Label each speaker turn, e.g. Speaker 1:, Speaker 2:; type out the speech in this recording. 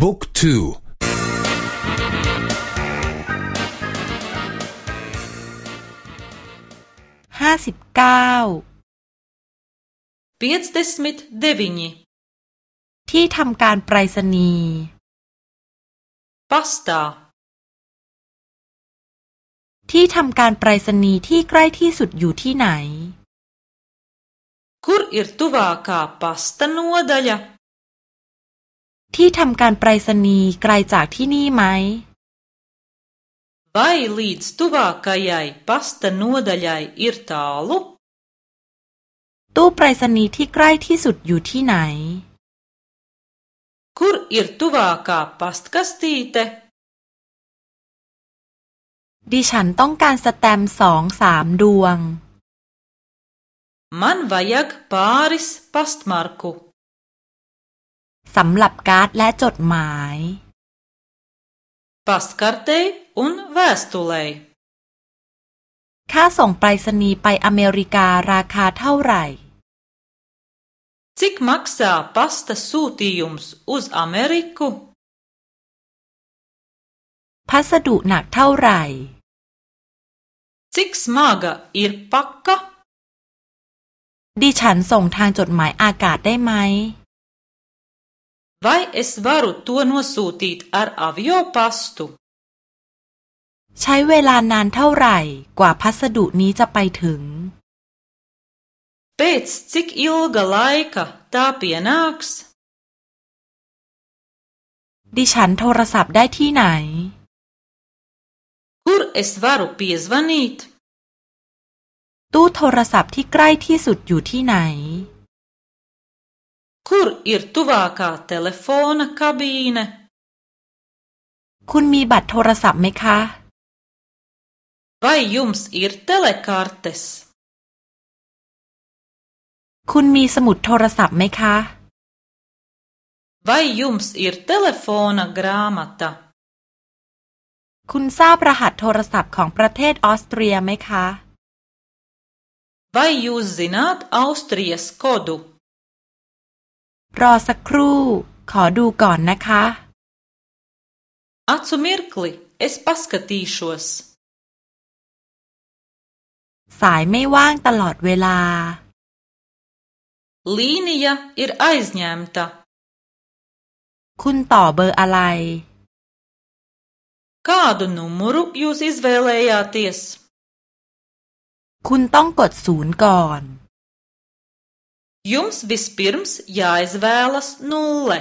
Speaker 1: book two
Speaker 2: ห้าสิบเก้า
Speaker 3: piecdesmit deviņi ที่
Speaker 2: ทำการไปรษณีย์
Speaker 3: Pastā
Speaker 2: ที่ทำการไปรษณีย์ที่ใกล้ที่สุดอยู่ที่ไหน
Speaker 3: Kur ir tuvākā pasta nodaļa?
Speaker 2: ที่ทำการไปรษณีย์ไกลจากที่นี่ไหม
Speaker 3: Vai līdz tuvākajai pasta nodaļai ir tālu?
Speaker 2: ตู้ไปรษณีย์ที่ใกล้ที่สุดอยู่ที่ไหน
Speaker 3: Kur ir tuvākā pastkastīte?
Speaker 2: ดิฉันต้องการสแตมป์สองสามดวง
Speaker 3: Man vajag pāris pastmarku.
Speaker 2: สำหรับการ์ดและจดหมาย
Speaker 3: Pastkartei un vēstulei.
Speaker 2: ค่าส่งไปรษณีย์ไปอเมริการาคาเท่าไหร่
Speaker 3: Cik maksā pasta sūtījums uz Ameriku?
Speaker 2: พัสดุหนักเท่าไหร่
Speaker 3: Cik smaga ir paka?
Speaker 2: ดิฉันส่งทางจดหมายอากาศได้ไหม
Speaker 3: Vai es varu to nosūtīt ar avio pastu?
Speaker 2: ใช้เวลานานเท่าไหร่กว่าพัสดุนี้จะไปถึง
Speaker 3: Pēc cik ilga laika tā pienāks?
Speaker 2: ดิฉันโทรศัพท์ได้ที่ไหน
Speaker 3: Kur es varu piezvanīt?
Speaker 2: ตู้โทรศัพท์ที่ใกล้ที่สุดอยู่ที่ไหน
Speaker 3: Kur ir tuvākā telefona kabīne?
Speaker 2: คุณมีบัตรโทรศัพท์ไหมคะ
Speaker 3: Vai jums ir telekartes?
Speaker 2: คุณมีสมุดโทรศัพท์ไหมคะ
Speaker 3: Vai jums ir telefona grāmata?
Speaker 2: คุณทราบรหัสโทรศัพท์ของประเทศออสเตรียไหมคะ
Speaker 3: Vai jūs zināt Austrijas kodu?
Speaker 2: รอสักครู่ ขอดูก่อนนะคะ
Speaker 3: Acu mirkli, es paskatīšos.
Speaker 2: สายไม่ว่างตลอดเวลา
Speaker 3: Līnija ir aizņemta.
Speaker 2: คุณต่อเบอร์อะไร
Speaker 3: Kādu numuru jūs izvēlējāties?
Speaker 2: คุณต้องกดศูนย์ก่อน
Speaker 3: Jums vispirms jāizvēlas nulle.